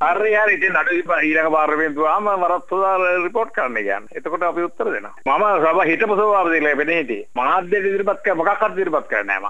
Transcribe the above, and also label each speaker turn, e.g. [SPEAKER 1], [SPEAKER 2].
[SPEAKER 1] හරි හරි ඉතින් අඩු ඊළඟ පාර්ලිමේන්තුවාම වරත්තුදා රිපෝට් කරන්න කියන්නේ. එතකොට අපි උත්තර දෙනවා. මම සභා හිටපු සභාපතිලා වෙන්නේ හිටියේ. මාධ්‍ය ඉදිරිපත් කර මොකක්වත් ඉදිරිපත් කරන්නේ නැහැ මම.